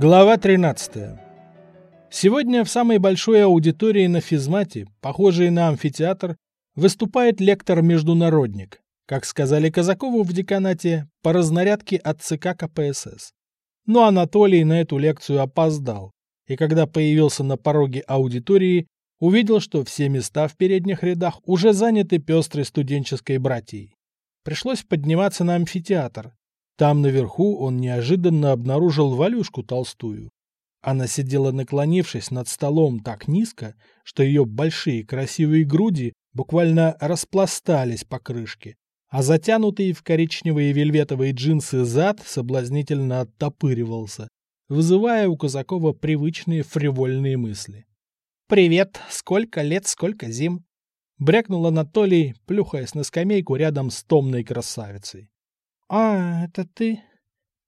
Глава 13. Сегодня в самой большой аудитории на физмате, похожей на амфитеатр, выступает лектор-международник, как сказали Казакову в деканате, по разнарядке от ЦК КПСС. Но Анатолий на эту лекцию опоздал, и когда появился на пороге аудитории, увидел, что все места в передних рядах уже заняты пестрой студенческой братьей. Пришлось подниматься на амфитеатр, там наверху он неожиданно обнаружил Валюшку Толстую. Она сидела наклонившись над столом так низко, что ее большие красивые груди буквально распластались по крышке, а затянутый в коричневые вельветовые джинсы зад соблазнительно оттопыривался, вызывая у Казакова привычные фривольные мысли. «Привет! Сколько лет, сколько зим!» — брякнул Анатолий, плюхаясь на скамейку рядом с томной красавицей. «А, это ты?»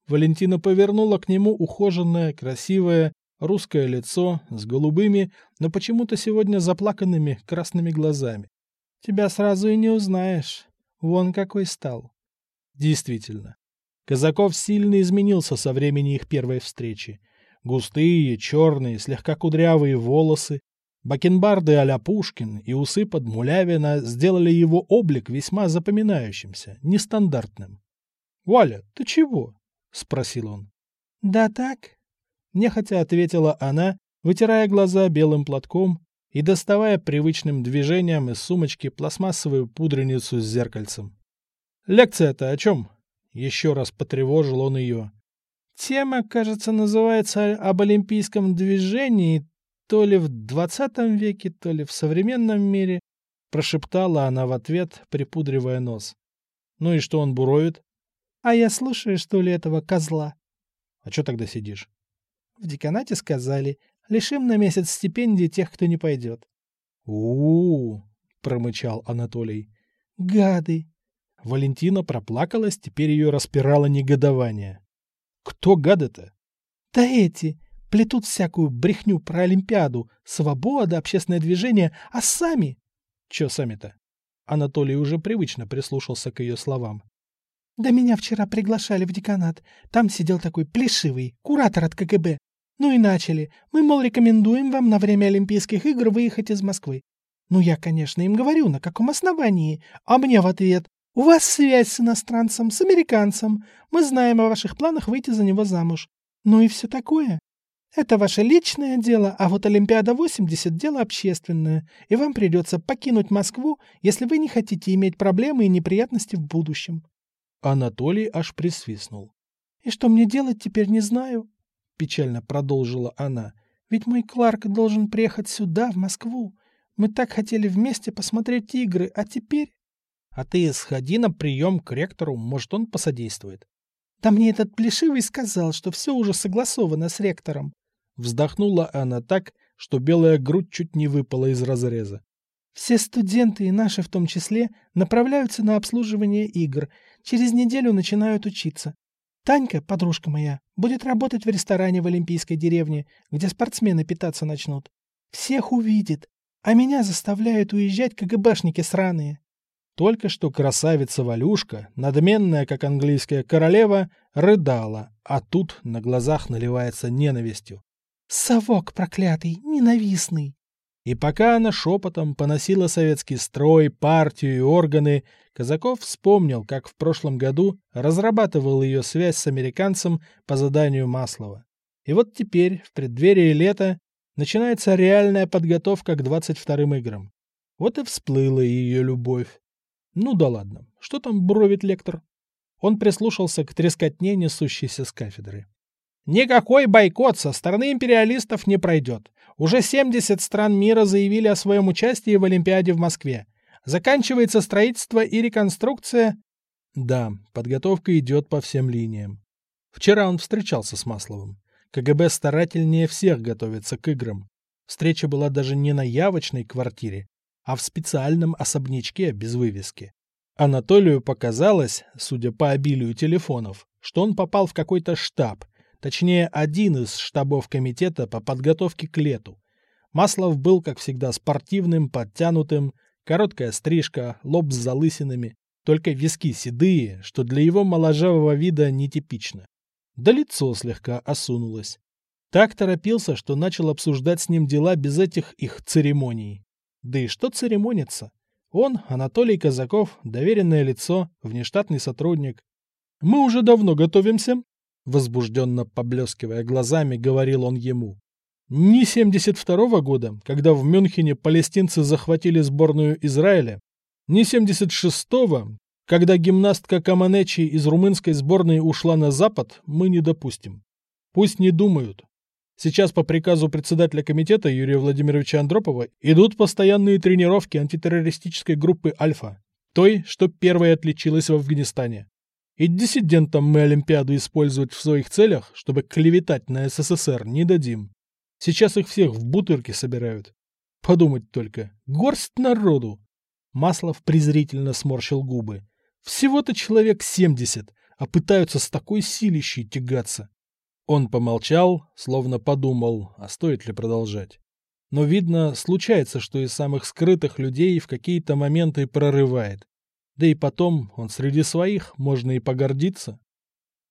Валентина повернула к нему ухоженное, красивое, русское лицо с голубыми, но почему-то сегодня заплаканными красными глазами. «Тебя сразу и не узнаешь. Вон какой стал». Действительно. Казаков сильно изменился со времени их первой встречи. Густые, черные, слегка кудрявые волосы, бакенбарды а-ля Пушкин и усы под Мулявина сделали его облик весьма запоминающимся, нестандартным. «Валя, ты чего?» — спросил он. «Да так», — нехотя ответила она, вытирая глаза белым платком и доставая привычным движением из сумочки пластмассовую пудреницу с зеркальцем. «Лекция-то о чем?» — еще раз потревожил он ее. «Тема, кажется, называется «Об олимпийском движении то ли в двадцатом веке, то ли в современном мире», — прошептала она в ответ, припудривая нос. «Ну и что он буровит?» А я слушаю, что ли, этого козла. А что тогда сидишь? В деканате сказали, лишим на месяц стипендии тех, кто не пойдет. у, -у, -у промычал Анатолий. Гады! Валентина проплакалась, теперь ее распирало негодование. Кто гады-то? Да эти! Плетут всякую брехню про Олимпиаду, свобода, общественное движение, а сами... Че сами-то? Анатолий уже привычно прислушался к ее словам. Да меня вчера приглашали в деканат. Там сидел такой плешивый, куратор от КГБ. Ну и начали. Мы, мол, рекомендуем вам на время Олимпийских игр выехать из Москвы. Ну, я, конечно, им говорю, на каком основании. А мне в ответ. У вас связь с иностранцем, с американцем. Мы знаем о ваших планах выйти за него замуж. Ну и все такое. Это ваше личное дело, а вот Олимпиада-80 – дело общественное, и вам придется покинуть Москву, если вы не хотите иметь проблемы и неприятности в будущем. Анатолий аж присвистнул. «И что мне делать теперь, не знаю», — печально продолжила она. «Ведь мой Кларк должен приехать сюда, в Москву. Мы так хотели вместе посмотреть игры, а теперь...» «А ты сходи на прием к ректору, может, он посодействует». «Да мне этот плешивый сказал, что все уже согласовано с ректором». Вздохнула она так, что белая грудь чуть не выпала из разреза. Все студенты, и наши в том числе, направляются на обслуживание игр. Через неделю начинают учиться. Танька, подружка моя, будет работать в ресторане в Олимпийской деревне, где спортсмены питаться начнут. Всех увидит. А меня заставляют уезжать КГБшники сраные. Только что красавица Валюшка, надменная, как английская королева, рыдала, а тут на глазах наливается ненавистью. «Совок проклятый, ненавистный!» И пока она шепотом поносила советский строй, партию и органы, Казаков вспомнил, как в прошлом году разрабатывал ее связь с американцем по заданию Маслова. И вот теперь, в преддверии лета, начинается реальная подготовка к 22-м играм. Вот и всплыла ее любовь. Ну да ладно, что там буровит лектор? Он прислушался к трескотне, несущейся с кафедры. Никакой бойкот со стороны империалистов не пройдет. Уже 70 стран мира заявили о своем участии в Олимпиаде в Москве. Заканчивается строительство и реконструкция. Да, подготовка идет по всем линиям. Вчера он встречался с Масловым. КГБ старательнее всех готовится к играм. Встреча была даже не на явочной квартире, а в специальном особнячке без вывески. Анатолию показалось, судя по обилию телефонов, что он попал в какой-то штаб, Точнее, один из штабов комитета по подготовке к лету. Маслов был, как всегда, спортивным, подтянутым, короткая стрижка, лоб с залысинами, только виски седые, что для его моложавого вида нетипично. Да лицо слегка осунулось. Так торопился, что начал обсуждать с ним дела без этих их церемоний. Да и что церемониться? Он, Анатолий Казаков, доверенное лицо, внештатный сотрудник. «Мы уже давно готовимся», — возбужденно поблескивая глазами, говорил он ему. «Ни 72-го года, когда в Мюнхене палестинцы захватили сборную Израиля, ни 76-го, когда гимнастка Каманечи из румынской сборной ушла на Запад, мы не допустим. Пусть не думают. Сейчас по приказу председателя комитета Юрия Владимировича Андропова идут постоянные тренировки антитеррористической группы «Альфа», той, что первой отличилась в Афганистане. И диссидентам мы Олимпиаду использовать в своих целях, чтобы клеветать на СССР, не дадим. Сейчас их всех в бутырки собирают. Подумать только, горсть народу. Маслов презрительно сморщил губы. Всего-то человек 70, а пытаются с такой силищей тягаться. Он помолчал, словно подумал, а стоит ли продолжать. Но, видно, случается, что из самых скрытых людей в какие-то моменты прорывает. Да и потом, он среди своих, можно и погордиться.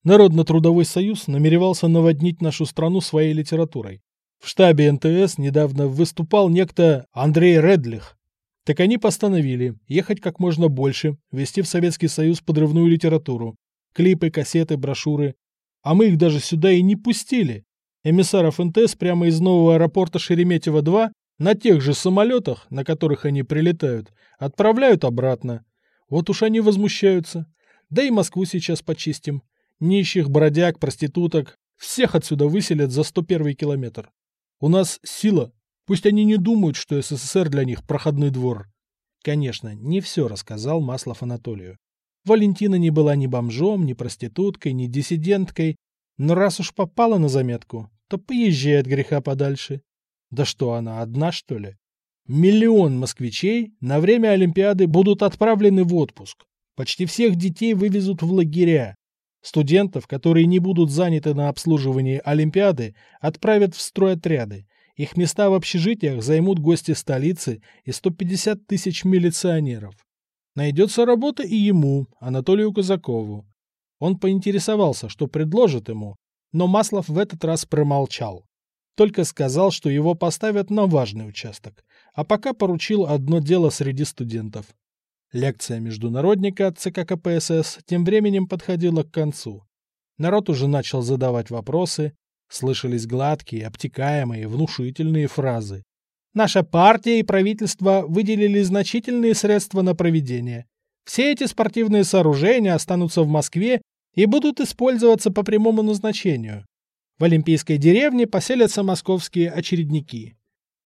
Народно-трудовой союз намеревался наводнить нашу страну своей литературой. В штабе НТС недавно выступал некто Андрей Редлих, так они постановили ехать как можно больше, вести в Советский Союз подрывную литературу, клипы, кассеты, брошюры. А мы их даже сюда и не пустили. Эмиссаров НТС прямо из нового аэропорта Шереметьево-2 на тех же самолетах, на которых они прилетают, отправляют обратно. Вот уж они возмущаются. Да и Москву сейчас почистим. Нищих, бродяг, проституток. Всех отсюда выселят за 101 километр. У нас сила, Пусть они не думают, что СССР для них проходной двор. Конечно, не все рассказал Маслов Анатолию. Валентина не была ни бомжом, ни проституткой, ни диссиденткой, но раз уж попала на заметку, то поезжай от греха подальше. Да что она, одна что ли? Миллион москвичей на время Олимпиады будут отправлены в отпуск. Почти всех детей вывезут в лагеря. Студентов, которые не будут заняты на обслуживании Олимпиады, отправят в стройотряды. Их места в общежитиях займут гости столицы и 150 тысяч милиционеров. Найдется работа и ему, Анатолию Казакову. Он поинтересовался, что предложит ему, но Маслов в этот раз промолчал. Только сказал, что его поставят на важный участок, а пока поручил одно дело среди студентов. Лекция международника ЦК КПСС тем временем подходила к концу. Народ уже начал задавать вопросы, Слышались гладкие, обтекаемые, внушительные фразы. Наша партия и правительство выделили значительные средства на проведение. Все эти спортивные сооружения останутся в Москве и будут использоваться по прямому назначению. В Олимпийской деревне поселятся московские очередники.